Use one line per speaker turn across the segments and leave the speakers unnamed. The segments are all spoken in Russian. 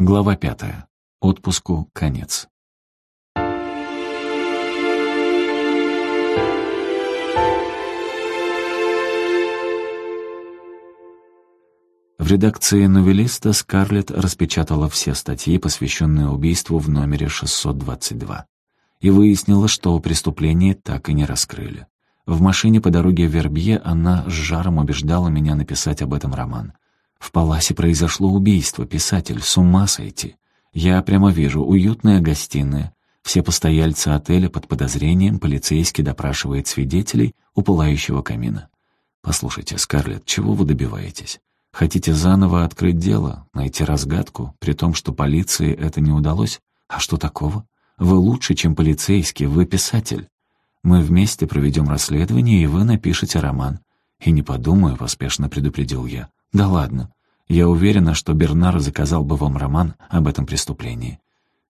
Глава пятая. Отпуску конец. В редакции «Новелиста» Скарлетт распечатала все статьи, посвященные убийству в номере 622, и выяснила, что преступление так и не раскрыли. В машине по дороге в Вербье она с жаром убеждала меня написать об этом роман. В Паласе произошло убийство, писатель, с ума сойти. Я прямо вижу, уютная гостиная. Все постояльцы отеля под подозрением, полицейский допрашивает свидетелей у пылающего камина. «Послушайте, Скарлетт, чего вы добиваетесь? Хотите заново открыть дело, найти разгадку, при том, что полиции это не удалось? А что такого? Вы лучше, чем полицейский, вы писатель. Мы вместе проведем расследование, и вы напишете роман. И не подумаю, поспешно предупредил я. Да ладно, я уверена, что Бернар заказал бы вам роман об этом преступлении.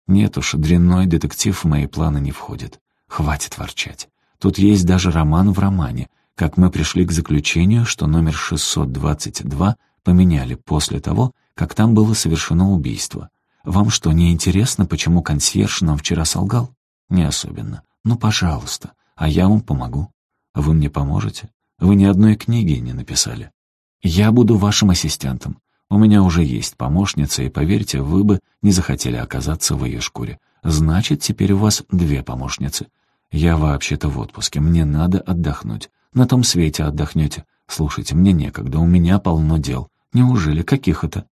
Нет уж, дрянной детектив в мои планы не входит. Хватит ворчать. Тут есть даже роман в романе, как мы пришли к заключению, что номер 622 поменяли после того, как там было совершено убийство. Вам что, не интересно, почему консьерж нам вчера солгал? Не особенно. Ну, пожалуйста, а я вам помогу. Вы мне поможете? Вы ни одной книги не написали. Я буду вашим ассистентом. У меня уже есть помощница, и, поверьте, вы бы не захотели оказаться в ее шкуре. Значит, теперь у вас две помощницы. Я вообще-то в отпуске, мне надо отдохнуть. На том свете отдохнете. Слушайте, мне некогда, у меня полно дел. Неужели? Каких это?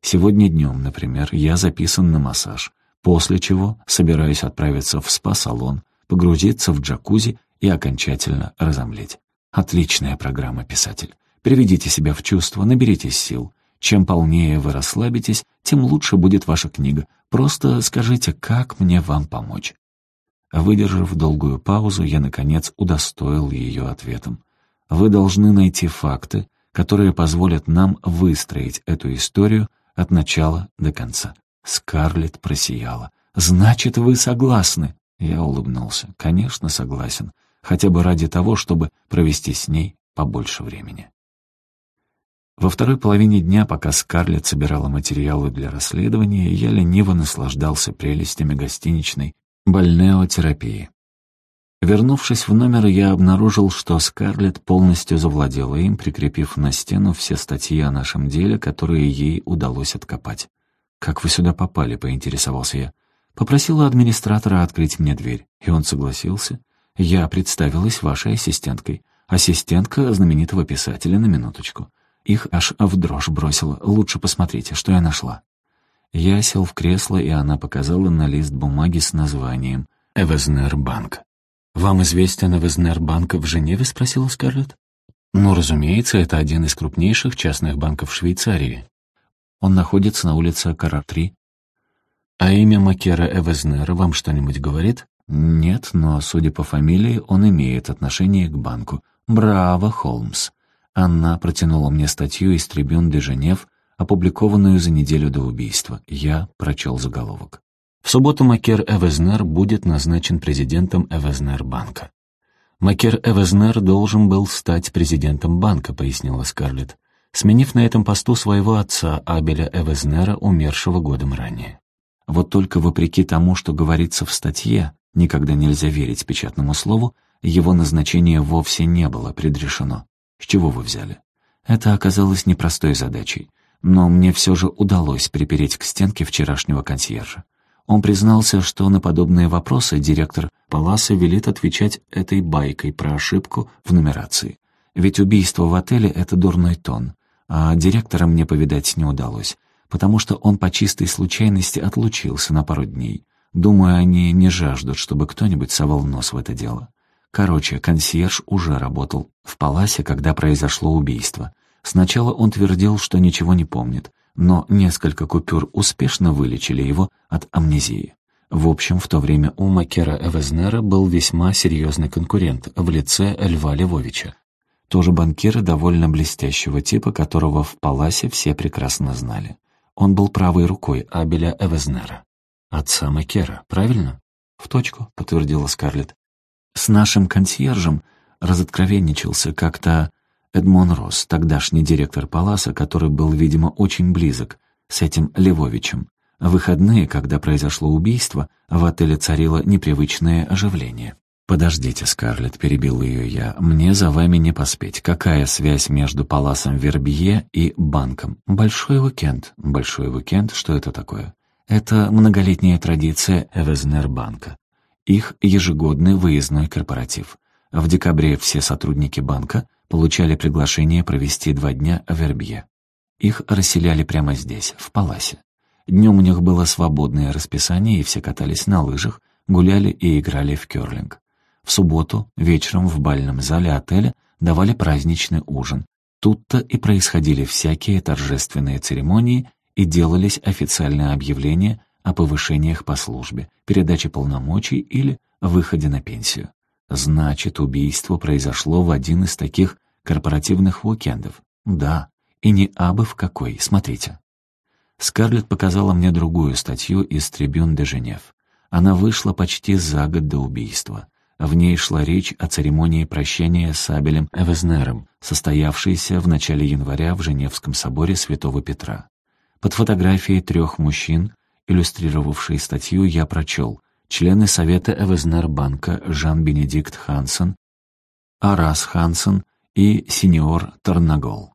Сегодня днем, например, я записан на массаж, после чего собираюсь отправиться в спа-салон, погрузиться в джакузи и окончательно разомлеть. Отличная программа, писатель. Приведите себя в чувство, наберитесь сил. Чем полнее вы расслабитесь, тем лучше будет ваша книга. Просто скажите, как мне вам помочь?» Выдержав долгую паузу, я, наконец, удостоил ее ответом. «Вы должны найти факты, которые позволят нам выстроить эту историю от начала до конца». Скарлетт просияла. «Значит, вы согласны?» Я улыбнулся. «Конечно, согласен. Хотя бы ради того, чтобы провести с ней побольше времени». Во второй половине дня, пока Скарлетт собирала материалы для расследования, я лениво наслаждался прелестями гостиничной больнеотерапии. Вернувшись в номер, я обнаружил, что Скарлетт полностью завладела им, прикрепив на стену все статьи о нашем деле, которые ей удалось откопать. «Как вы сюда попали?» — поинтересовался я. Попросила администратора открыть мне дверь, и он согласился. Я представилась вашей ассистенткой. Ассистентка знаменитого писателя на минуточку. Их аж в дрожь бросила. Лучше посмотрите, что я нашла. Я сел в кресло, и она показала на лист бумаги с названием «Эвезнер Банк». «Вам известен Эвезнер Банк в Женеве?» — спросила Скарлетт. «Ну, разумеется, это один из крупнейших частных банков Швейцарии. Он находится на улице Карар-3». «А имя Макера Эвезнера вам что-нибудь говорит?» «Нет, но, судя по фамилии, он имеет отношение к банку. Браво, Холмс. Анна протянула мне статью из «Трибюн де Женев», опубликованную за неделю до убийства. Я прочел заголовок. В субботу Макер Эвезнер будет назначен президентом Эвезнер банка. Макер Эвезнер должен был стать президентом банка, пояснила Скарлетт, сменив на этом посту своего отца Абеля Эвезнера, умершего годом ранее. Вот только вопреки тому, что говорится в статье, никогда нельзя верить печатному слову, его назначение вовсе не было предрешено. С чего вы взяли? Это оказалось непростой задачей, но мне все же удалось припереть к стенке вчерашнего консьержа. Он признался, что на подобные вопросы директор Паласа велит отвечать этой байкой про ошибку в нумерации. Ведь убийство в отеле — это дурной тон, а директора мне повидать не удалось, потому что он по чистой случайности отлучился на пару дней. Думаю, они не жаждут, чтобы кто-нибудь совал нос в это дело. Короче, консьерж уже работал в Паласе, когда произошло убийство. Сначала он твердил, что ничего не помнит, но несколько купюр успешно вылечили его от амнезии. В общем, в то время у Макера Эвезнера был весьма серьезный конкурент в лице Льва Львовича. Тоже банкира довольно блестящего типа, которого в Паласе все прекрасно знали. Он был правой рукой Абеля Эвезнера. Отца Макера, правильно? «В точку», — подтвердила Скарлетт. С нашим консьержем разоткровенничался как-то Эдмон Росс, тогдашний директор Паласа, который был, видимо, очень близок с этим Левовичем. В выходные, когда произошло убийство, в отеле царило непривычное оживление. «Подождите, Скарлетт», — перебил ее я, — «мне за вами не поспеть. Какая связь между Паласом Вербье и банком? Большой уикенд». «Большой уикенд? Что это такое?» «Это многолетняя традиция Эвезнер-банка. Их ежегодный выездной корпоратив. В декабре все сотрудники банка получали приглашение провести два дня в Вербье. Их расселяли прямо здесь, в Паласе. Днем у них было свободное расписание, и все катались на лыжах, гуляли и играли в керлинг. В субботу вечером в бальном зале отеля давали праздничный ужин. Тут-то и происходили всякие торжественные церемонии и делались официальные объявления о повышениях по службе, передаче полномочий или выходе на пенсию. Значит, убийство произошло в один из таких корпоративных уикендов. Да, и не абы в какой, смотрите. Скарлетт показала мне другую статью из «Трибюн де Женев». Она вышла почти за год до убийства. В ней шла речь о церемонии прощения с Абелем Эвезнером, состоявшейся в начале января в Женевском соборе Святого Петра. Под фотографией трех мужчин, иллюстрировавшей статью, я прочел члены Совета Эвезнер-банка Жан-Бенедикт Хансен, Арас Хансен и сеньор Тарнагол.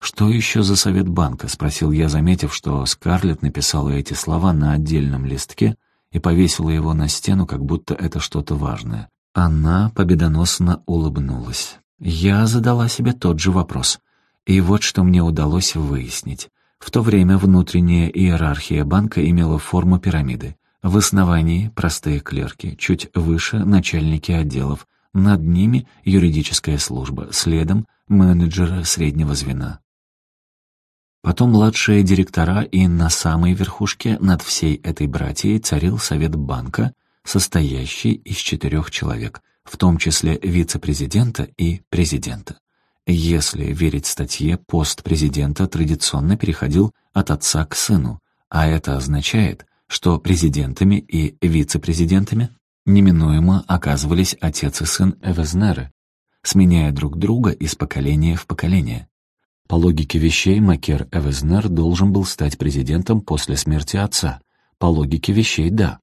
«Что еще за совет банка?» — спросил я, заметив, что Скарлетт написала эти слова на отдельном листке — и повесила его на стену, как будто это что-то важное. Она победоносно улыбнулась. Я задала себе тот же вопрос. И вот что мне удалось выяснить. В то время внутренняя иерархия банка имела форму пирамиды. В основании простые клерки, чуть выше начальники отделов, над ними юридическая служба, следом менеджеры среднего звена. Потом младшие директора, и на самой верхушке над всей этой братьей царил совет банка, состоящий из четырех человек, в том числе вице-президента и президента. Если верить статье, пост президента традиционно переходил от отца к сыну, а это означает, что президентами и вице-президентами неминуемо оказывались отец и сын Эвезнеры, сменяя друг друга из поколения в поколение. По логике вещей, Макер Эвезнер должен был стать президентом после смерти отца. По логике вещей, да.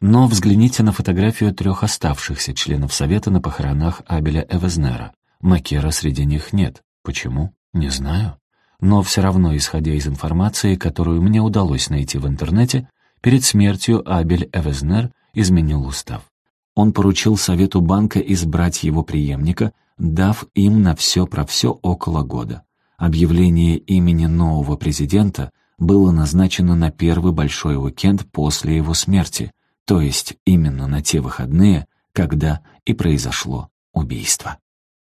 Но взгляните на фотографию трех оставшихся членов Совета на похоронах Абеля Эвезнера. Макера среди них нет. Почему? Не знаю. Но все равно, исходя из информации, которую мне удалось найти в интернете, перед смертью Абель Эвезнер изменил устав. Он поручил Совету банка избрать его преемника, дав им на все про все около года. Объявление имени нового президента было назначено на первый большой уикенд после его смерти, то есть именно на те выходные, когда и произошло убийство.